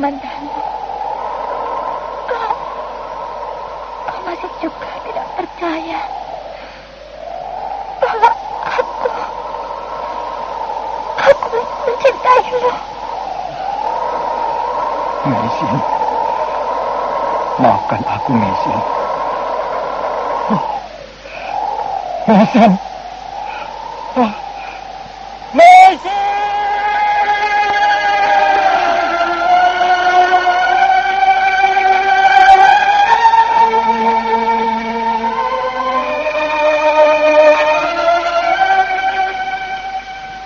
Kamandanu. Kau, kau masih juga tidak percaya aku, aku. Mesin. Maafkan aku, Mesin. Mesin.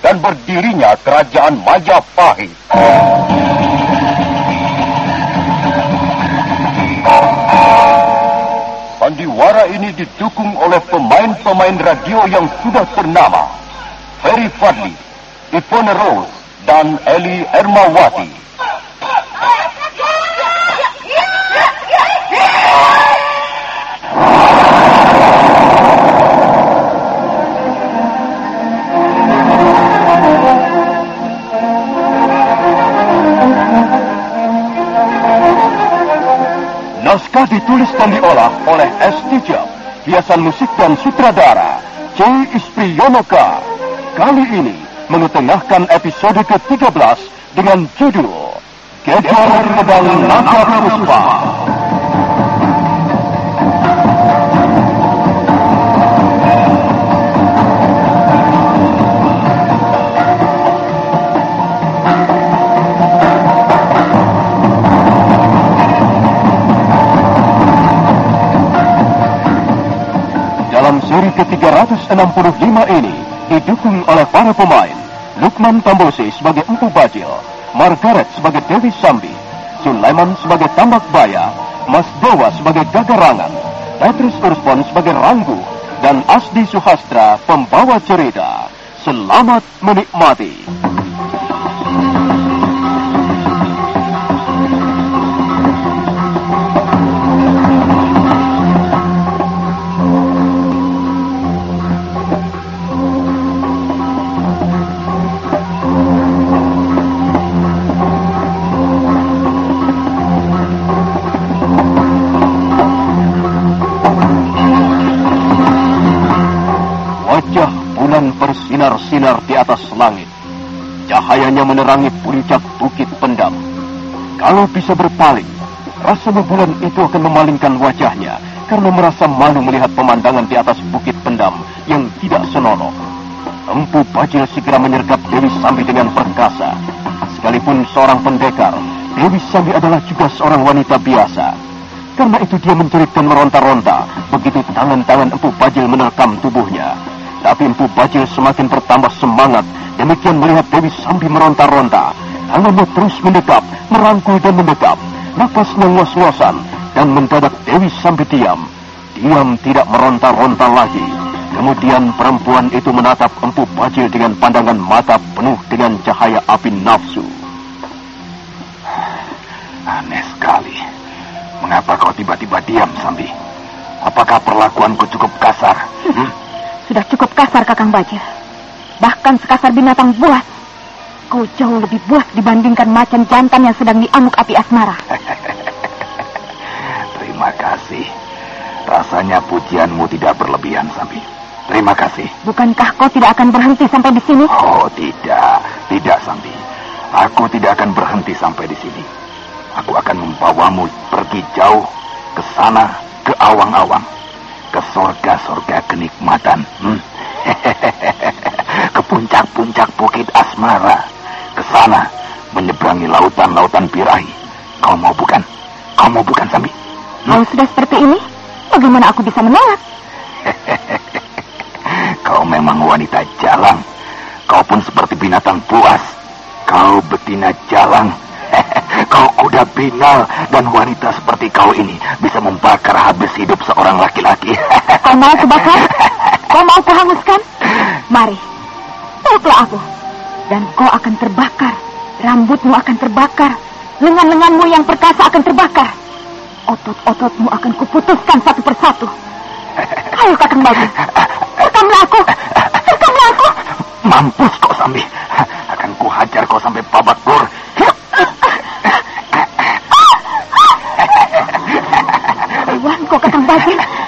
dan berdirinya kerajaan Majapahit. Sandiwara ini didukung oleh pemain-pemain radio yang sudah ternama. Ferry Fadli, Ivone Rose, dan Eli Ermawati. Ditulis dan diolah oleh S. Tijab, hiasan musik dan sutradara C. Ispriyonoka. Kali ini mengetengahkan episode ke-13 dengan judul Gedor Pedang Naga Puspa. Seri ke-365 ini didukung oleh para pemain Lukman Tambosi sebagai Empu Bajil, Margaret sebagai Dewi Sambi, Sulaiman sebagai Tambak Baya, Mas Dewa sebagai Gagarangan, Petrus Urspon sebagai Ranggu, dan Asdi Suhastra pembawa cerita. Selamat menikmati. Bersinar-sinar di atas langit. Cahayanya menerangi puncak bukit pendam. Kalau bisa berpaling, rasanya bulan itu akan memalingkan wajahnya karena merasa malu melihat pemandangan di atas bukit pendam yang tidak senonoh. Empu Bajil segera menyergap Dewi Sambi dengan perkasa. Sekalipun seorang pendekar, Dewi Sambi adalah juga seorang wanita biasa. Karena itu dia menjerit dan meronta-ronta begitu tangan-tangan Empu Bajil menerkam tubuhnya. Tapi Empu Bajil semakin bertambah semangat demikian melihat Dewi Sambi meronta-ronta. Tangannya terus mendekap, merangkul dan mendekap. Napasnya ngos-ngosan dan mendadak Dewi Sambi diam. Diam tidak meronta-ronta lagi. Kemudian perempuan itu menatap Empu Bajil dengan pandangan mata penuh dengan cahaya api nafsu. Aneh sekali. Mengapa kau tiba-tiba diam, Sambi? Apakah perlakuanku cukup kasar? Hmm? Sudah cukup kasar, Kakang Bajil. Bahkan sekasar binatang buas. Kau jauh lebih buas dibandingkan macan jantan yang sedang diamuk api asmara. Terima kasih. Rasanya pujianmu tidak berlebihan, Sambi. Terima kasih. Bukankah kau tidak akan berhenti sampai di sini? Oh, tidak. Tidak, Sambi. Aku tidak akan berhenti sampai di sini. Aku akan membawamu pergi jauh ke sana, ke awang-awang, ke sorga-sorga kenikmatan. Hmm? ke puncak-puncak bukit asmara. Ke sana, menyeberangi lautan-lautan birahi. Kau mau bukan? Kau mau bukan, Sambi? Hmm? Kalau sudah seperti ini, bagaimana aku bisa menolak? Kau memang wanita jalang. Kau pun seperti binatang buas. Kau betina jalang. kau kuda binal dan wanita seperti kau ini bisa membakar habis hidup seorang laki-laki. kau mau kubakar? Kau mau kuhanguskan? Mari, peluklah aku. Dan kau akan terbakar. Rambutmu akan terbakar. Lengan-lenganmu yang perkasa akan terbakar. Otot-ototmu akan kuputuskan satu persatu. Ayo kakang Bagus, rekamlah aku, rekamlah aku. Mampus kau Sambi, akan kuhajar kau sampai babak belur. Bajik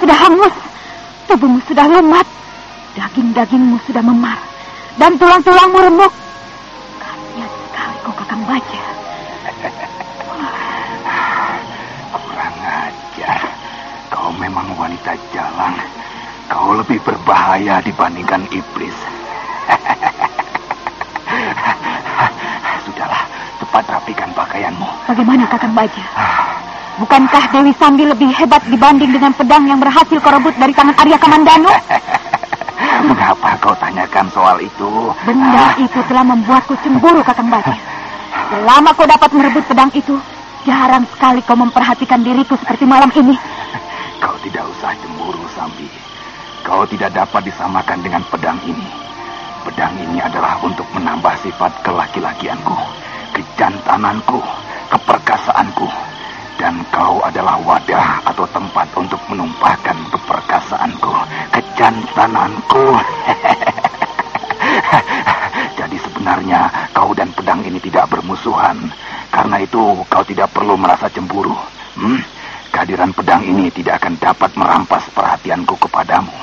sudah hangus, tubuhmu sudah lemah, daging-dagingmu sudah memar, dan tulang-tulangmu remuk. Kasihan sekali kau kakang baja. Kurang ajar. Kau memang wanita jalan. Kau lebih berbahaya dibandingkan iblis. Sudahlah, cepat rapikan pakaianmu. Bagaimana kakang baja? Bukankah Dewi Sambi lebih hebat dibanding dengan pedang yang berhasil kau rebut dari tangan Arya Kamandano? Mengapa kau tanyakan soal itu? Benda ah. itu telah membuatku cemburu, Kakang Baja. Selama kau dapat merebut pedang itu, jarang sekali kau memperhatikan diriku seperti malam ini. Kau tidak usah cemburu, Sambi. Kau tidak dapat disamakan dengan pedang ini. Pedang ini adalah untuk menambah sifat kelaki-lakianku, kejantananku, keperkasaanku dan kau adalah wadah atau tempat untuk menumpahkan keperkasaanku, kejantananku. Jadi sebenarnya kau dan pedang ini tidak bermusuhan. Karena itu kau tidak perlu merasa cemburu. Hmm? Kehadiran pedang ini tidak akan dapat merampas perhatianku kepadamu.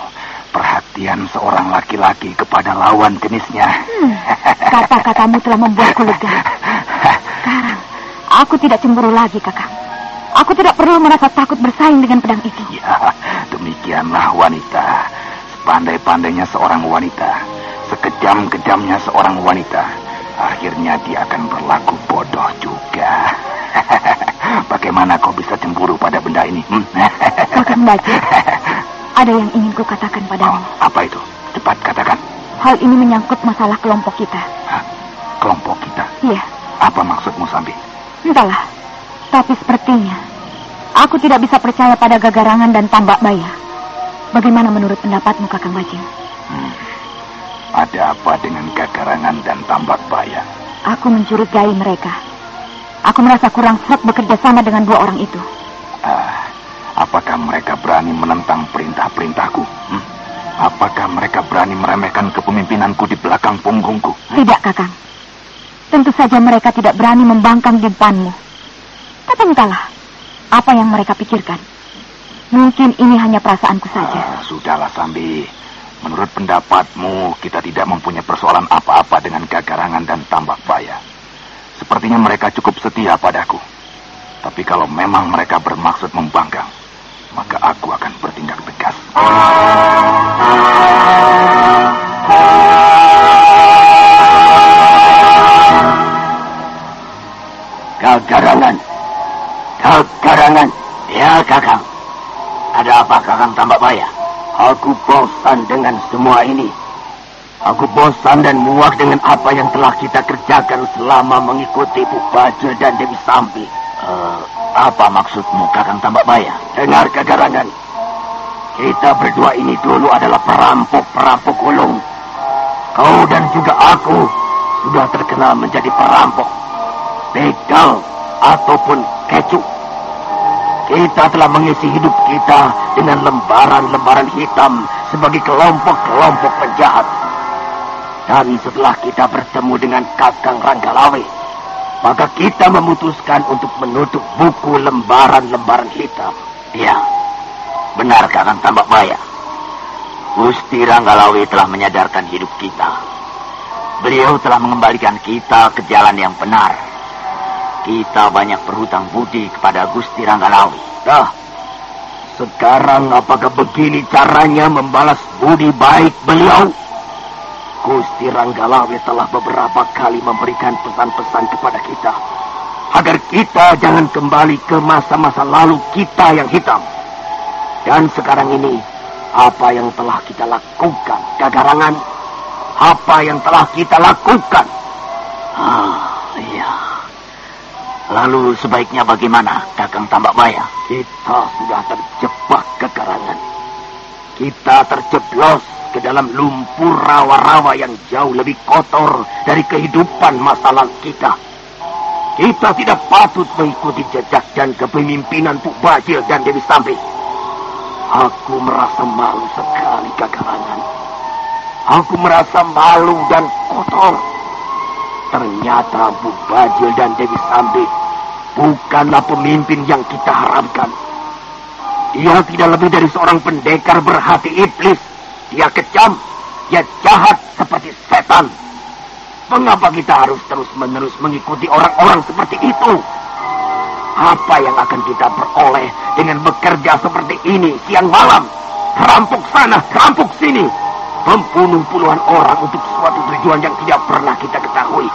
Perhatian seorang laki-laki kepada lawan jenisnya. Hmm, kata-katamu telah membuatku lega. Sekarang, aku tidak cemburu lagi, kakak. Aku tidak perlu merasa takut bersaing dengan pedang itu. Ya, demikianlah wanita. Sepandai-pandainya seorang wanita, sekejam-kejamnya seorang wanita, akhirnya dia akan berlaku bodoh juga. Bagaimana kau bisa cemburu pada benda ini? Hmm? Baca, ada yang ingin ku katakan padamu. Oh, apa itu? Cepat katakan. Hal ini menyangkut masalah kelompok kita. Hah? Kelompok kita? Iya. Apa maksudmu, Sambi? Entahlah. Tapi sepertinya aku tidak bisa percaya pada gagarangan dan tambak baya. Bagaimana menurut pendapatmu, Kakang Bajing? Hmm. Ada apa dengan gagarangan dan tambak baya? Aku mencurigai mereka. Aku merasa kurang serap bekerja sama dengan dua orang itu. Ah, apakah mereka berani menentang perintah-perintahku? Hmm? Apakah mereka berani meremehkan kepemimpinanku di belakang punggungku? Tidak, Kakang. Tentu saja mereka tidak berani membangkang di depanmu. Entahlah, apa yang mereka pikirkan. Mungkin ini hanya perasaanku saja. Uh, sudahlah, Sambi. Menurut pendapatmu, kita tidak mempunyai persoalan apa-apa dengan gagarangan dan tambak baya. Sepertinya mereka cukup setia padaku. Tapi kalau memang mereka bermaksud membangkang, maka aku akan bertindak tegas. Gagarangan Kekarangan. Ya, Kakang. Ada apa, Kakang Tambak Baya? Aku bosan dengan semua ini. Aku bosan dan muak dengan apa yang telah kita kerjakan selama mengikuti Bu Bajil dan Dewi Sampi. Uh, apa maksudmu, Kakang Tambak Baya? Dengar kekarangan. Kita berdua ini dulu adalah perampok-perampok ulung. Kau dan juga aku sudah terkenal menjadi perampok. Begal ataupun kecu. Kita telah mengisi hidup kita dengan lembaran-lembaran hitam sebagai kelompok-kelompok penjahat. Dan setelah kita bertemu dengan Kakang Ranggalawe, maka kita memutuskan untuk menutup buku lembaran-lembaran hitam. Ya, benar Kakang Tambak Baya. Gusti Ranggalawe telah menyadarkan hidup kita. Beliau telah mengembalikan kita ke jalan yang benar kita banyak berhutang budi kepada Gusti Ranggalawi. Dah, sekarang apakah begini caranya membalas budi baik beliau? Gusti Ranggalawi telah beberapa kali memberikan pesan-pesan kepada kita. Agar kita jangan kembali ke masa-masa lalu kita yang hitam. Dan sekarang ini, apa yang telah kita lakukan, kagarangan? Apa yang telah kita lakukan? Ah. Lalu sebaiknya bagaimana, Kakang Tambak Baya? Kita sudah terjebak kekarangan. Kita terjeblos ke dalam lumpur rawa-rawa yang jauh lebih kotor dari kehidupan masa lalu kita. Kita tidak patut mengikuti jejak dan kepemimpinan Puk Bajil dan Dewi Sambi. Aku merasa malu sekali kekarangan. Aku merasa malu dan kotor. Ternyata Bu Bajil dan Dewi Sambi bukanlah pemimpin yang kita harapkan. Dia tidak lebih dari seorang pendekar berhati iblis. Dia kejam, dia jahat seperti setan. Mengapa kita harus terus-menerus mengikuti orang-orang seperti itu? Apa yang akan kita peroleh dengan bekerja seperti ini siang malam? Rampok sana, rampok sini membunuh puluhan orang untuk suatu tujuan yang tidak pernah kita ketahui.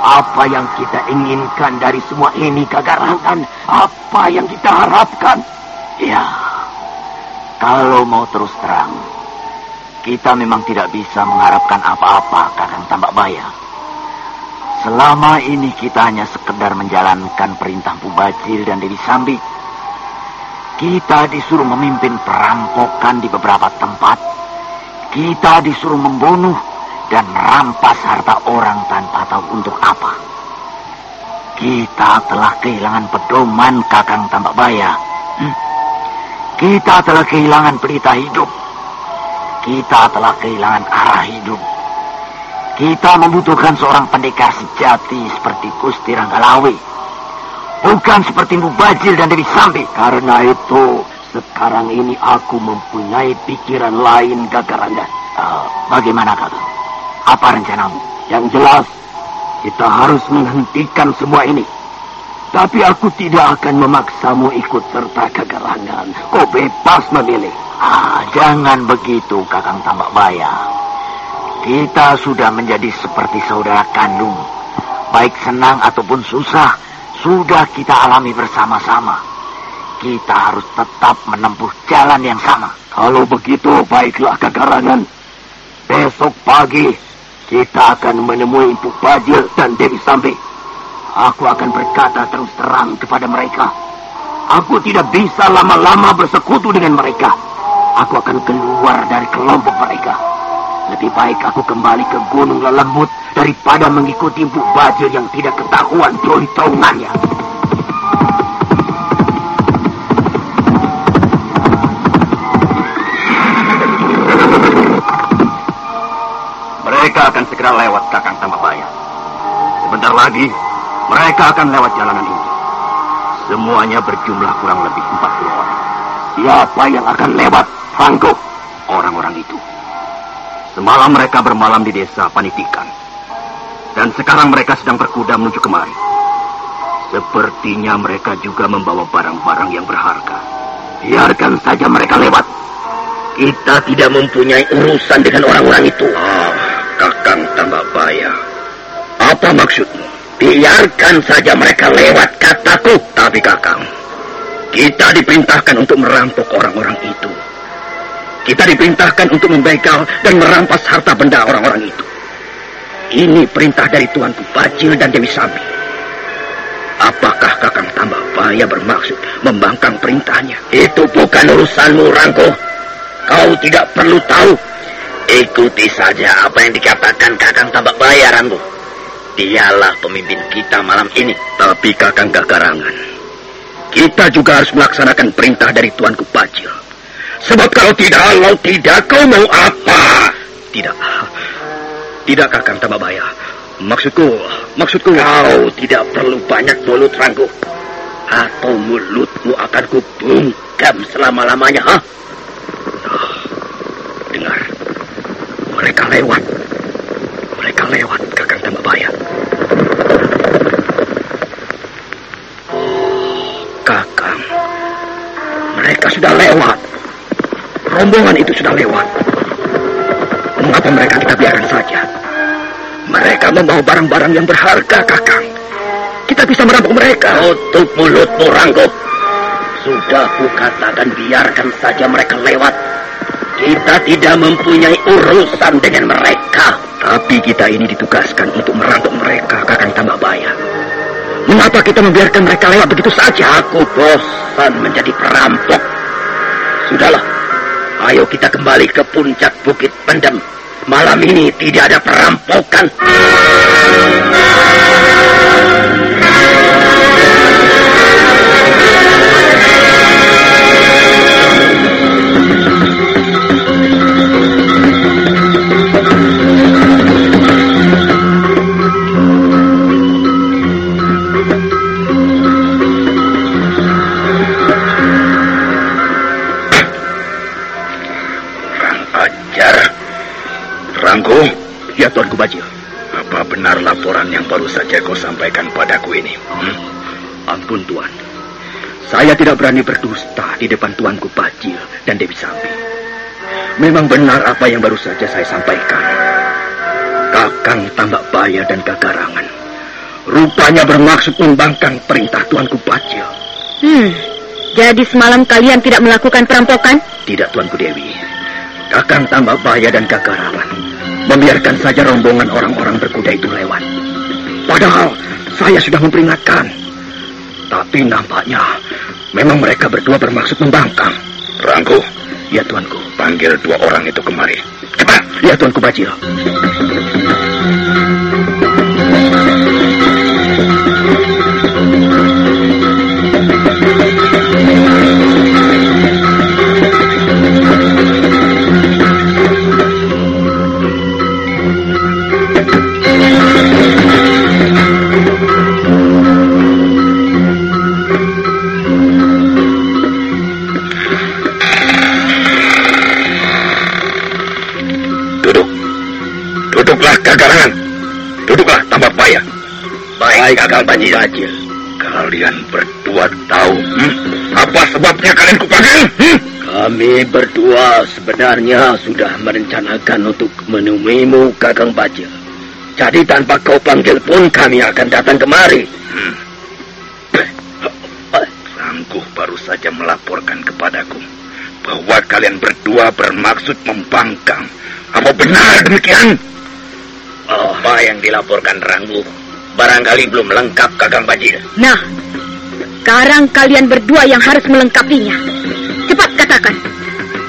Apa yang kita inginkan dari semua ini kagarangan? Apa yang kita harapkan? Ya, kalau mau terus terang, kita memang tidak bisa mengharapkan apa-apa, Kakang Tambak Baya. Selama ini kita hanya sekedar menjalankan perintah Bubajil dan Dewi Sambi. Kita disuruh memimpin perampokan di beberapa tempat kita disuruh membunuh dan merampas harta orang tanpa tahu untuk apa. Kita telah kehilangan pedoman kakang tambak baya. Hmm. Kita telah kehilangan pelita hidup. Kita telah kehilangan arah hidup. Kita membutuhkan seorang pendekar sejati seperti Gusti Ranggalawi. Bukan seperti Mubajil dan Dewi Sambi. Karena itu, sekarang ini aku mempunyai pikiran lain, Gagaranda. Uh, bagaimana, Kakak? Apa rencanamu? Yang jelas, kita harus menghentikan semua ini. Tapi aku tidak akan memaksamu ikut serta kegeranan. Kau bebas memilih. Ah, jangan begitu, Kakang Tambak Baya. Kita sudah menjadi seperti saudara kandung. Baik senang ataupun susah, sudah kita alami bersama-sama kita harus tetap menempuh jalan yang sama. Kalau begitu, baiklah kekarangan. Besok pagi, kita akan menemui Ibu Bajil dan Dewi Sambi. Aku akan berkata terus terang kepada mereka. Aku tidak bisa lama-lama bersekutu dengan mereka. Aku akan keluar dari kelompok mereka. Lebih baik aku kembali ke Gunung Lelembut daripada mengikuti Ibu Bajil yang tidak ketahuan joli-tolongannya. Segera lewat Kakang Tambabaya. Sebentar lagi, mereka akan lewat jalanan ini. Semuanya berjumlah kurang lebih 40 orang. Siapa yang akan lewat, Franco? Orang-orang itu. Semalam mereka bermalam di desa Panitikan. Dan sekarang mereka sedang berkuda menuju kemari. Sepertinya mereka juga membawa barang-barang yang berharga. Biarkan saja mereka lewat. Kita tidak mempunyai urusan dengan orang-orang itu. Ah, bahaya. Apa maksudmu? Biarkan saja mereka lewat kataku. Tapi Kakang, kita diperintahkan untuk merampok orang-orang itu. Kita diperintahkan untuk membegal dan merampas harta benda orang-orang itu. Ini perintah dari Tuan Bajil dan Dewi Sabi. Apakah Kakang Tambah Bahaya bermaksud membangkang perintahnya? Itu bukan urusanmu, Rangko. Kau tidak perlu tahu. Ikuti saja apa yang dikatakan Kakang Tambak Bayar, Rambo. Dialah pemimpin kita malam ini. Tapi Kakang Gagarangan, kita juga harus melaksanakan perintah dari Tuanku Pacil. Sebab kalau tidak, kalau tidak, kau mau apa? Tidak. Tidak, Kakang Tambak Bayar. Maksudku, maksudku... Kau tidak perlu banyak mulut, Ranggo. Atau mulutmu akan kubungkam selama-lamanya, ha? Dengar. Mereka lewat. Mereka lewat, Kakang Tambabaya. Sudah lewat. Rombongan itu sudah lewat. Mengapa mereka kita biarkan saja? Mereka membawa barang-barang yang berharga, Kakang. Kita bisa merampok mereka. Tutup mulutmu, Ranggo. Sudah kukatakan biarkan saja mereka lewat. Kita tidak mempunyai urusan dengan mereka. Tapi kita ini ditugaskan untuk merampok mereka, Kakang Tambabaya. Mengapa kita membiarkan mereka lewat begitu saja? Aku bosan menjadi perampok. Sudahlah, ayo kita kembali ke puncak Bukit Pendem. Malam ini tidak ada perampokan. Tuanku Bajil. Apa benar laporan yang baru saja kau sampaikan padaku ini? Hmm? Ampun Tuan. Saya tidak berani berdusta di depan Tuanku Bajil dan Dewi Sambi. Memang benar apa yang baru saja saya sampaikan. Kakang Tambak Baya dan Gagarangan. Rupanya bermaksud membangkang perintah Tuanku Bajil. Hmm, jadi semalam kalian tidak melakukan perampokan? Tidak, Tuanku Dewi. Kakang Tambak Baya dan Gagarangan membiarkan saja rombongan orang-orang berkuda itu lewat. Padahal saya sudah memperingatkan. Tapi nampaknya memang mereka berdua bermaksud membangkang. Rangku, ya tuanku. Panggil dua orang itu kemari. Cepat, ya tuanku Bajil. Baik, Kakang Bajil. Bajil. Kalian berdua tahu hmm? apa sebabnya kalian kupanggil? Hmm? Kami berdua sebenarnya sudah merencanakan untuk menemuimu, Kakang Bajil. Jadi tanpa kau panggil pun kami akan datang kemari. Hmm. Rangkuh baru saja melaporkan kepadaku bahwa kalian berdua bermaksud membangkang. Apa benar demikian? Apa yang dilaporkan Rangkuh barangkali belum lengkap Kakang Bajil. Nah, sekarang kalian berdua yang harus melengkapinya. Cepat katakan.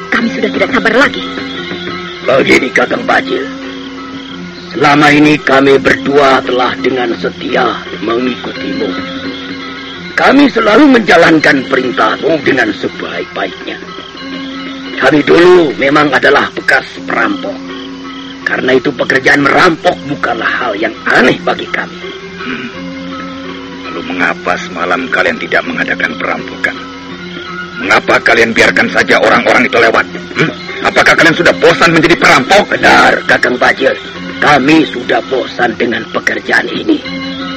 Kami sudah tidak sabar lagi. Begini Kakang Bajil. Selama ini kami berdua telah dengan setia mengikutimu. Kami selalu menjalankan perintahmu dengan sebaik-baiknya. Kami dulu memang adalah bekas perampok. Karena itu pekerjaan merampok bukanlah hal yang aneh bagi kami. Hmm. Lalu mengapa semalam kalian tidak mengadakan perampokan? Mengapa kalian biarkan saja orang-orang itu lewat? Hmm? Apakah kalian sudah bosan menjadi perampok? Benar, Kakang Bajil. Kami sudah bosan dengan pekerjaan ini.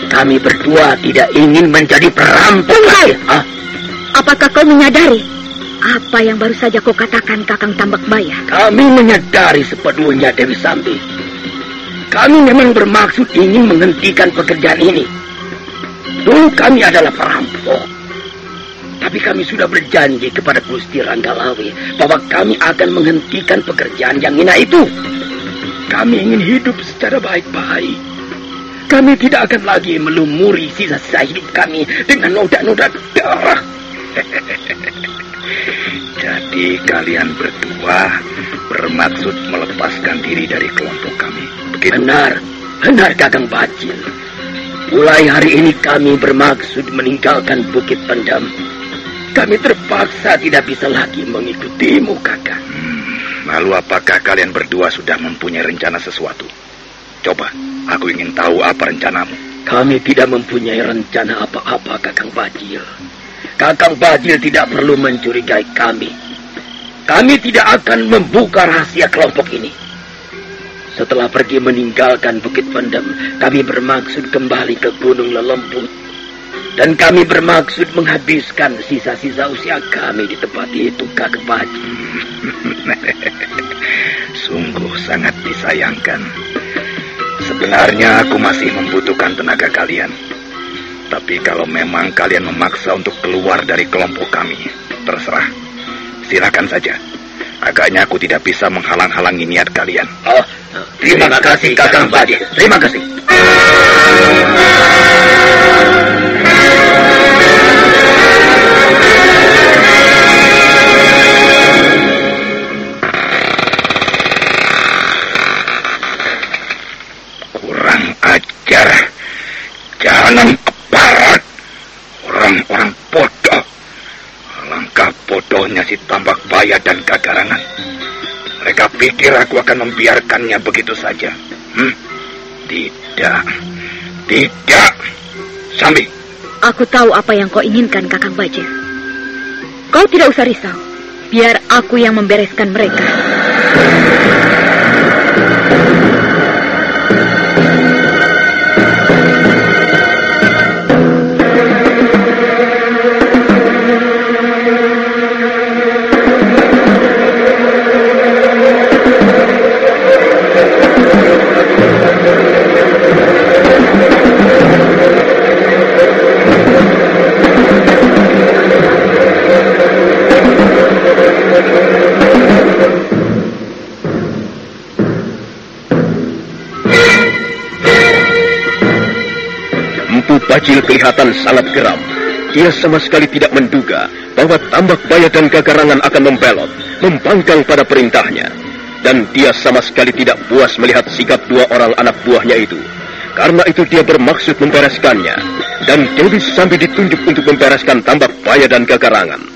Kami berdua tidak ingin menjadi perampok. Tunggu. Apakah kau menyadari apa yang baru saja kau katakan, Kakang Tambak Baya? Kami menyadari sepenuhnya, Dewi Sambi. Kami memang bermaksud ingin menghentikan pekerjaan ini. Dulu kami adalah perampok. Tapi kami sudah berjanji kepada Gusti Ranggalawi bahwa kami akan menghentikan pekerjaan yang hina itu. Kami ingin hidup secara baik-baik. Kami tidak akan lagi melumuri sisa-sisa hidup kami dengan noda-noda darah. Jadi kalian berdua bermaksud melepaskan diri dari kelompok kami. Begitu? Benar, benar Kakang Bajil. Mulai hari ini kami bermaksud meninggalkan Bukit Pendam. Kami terpaksa tidak bisa lagi mengikutimu, Kakang. Hmm, lalu apakah kalian berdua sudah mempunyai rencana sesuatu? Coba, aku ingin tahu apa rencanamu. Kami tidak mempunyai rencana apa-apa, Kakang Bajil. Kakang Bajil tidak perlu mencurigai kami. Kami tidak akan membuka rahasia kelompok ini. Setelah pergi meninggalkan Bukit Pendem, kami bermaksud kembali ke Gunung Lelembut. Dan kami bermaksud menghabiskan sisa-sisa usia kami di tempat itu, Kakak Baji. Sungguh sangat disayangkan. Sebenarnya aku masih membutuhkan tenaga kalian. Tapi kalau memang kalian memaksa untuk keluar dari kelompok kami, terserah. Silakan saja. Agaknya aku tidak bisa menghalang-halangi niat kalian. Oh, terima, terima kasih Kakang Badi. Terima kasih. Membiarkannya begitu saja. Hmm? Tidak. Tidak. Sambi. Aku tahu apa yang kau inginkan, Kakang Bajir. Kau tidak usah risau. Biar aku yang membereskan mereka. Bajil kelihatan sangat geram. Dia sama sekali tidak menduga bahwa tambak baya dan gagarangan akan membelot, membangkang pada perintahnya. Dan dia sama sekali tidak puas melihat sikap dua orang anak buahnya itu. Karena itu dia bermaksud membereskannya. Dan Dewi sampai ditunjuk untuk membereskan tambak baya dan gagarangan.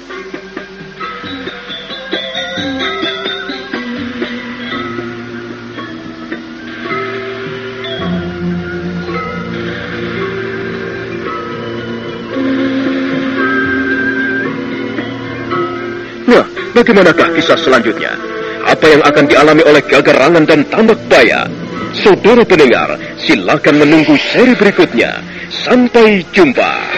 Bagaimanakah kisah selanjutnya? Apa yang akan dialami oleh Gagarangan dan Tambak Baya? Saudara pendengar, silakan menunggu seri berikutnya. Sampai jumpa.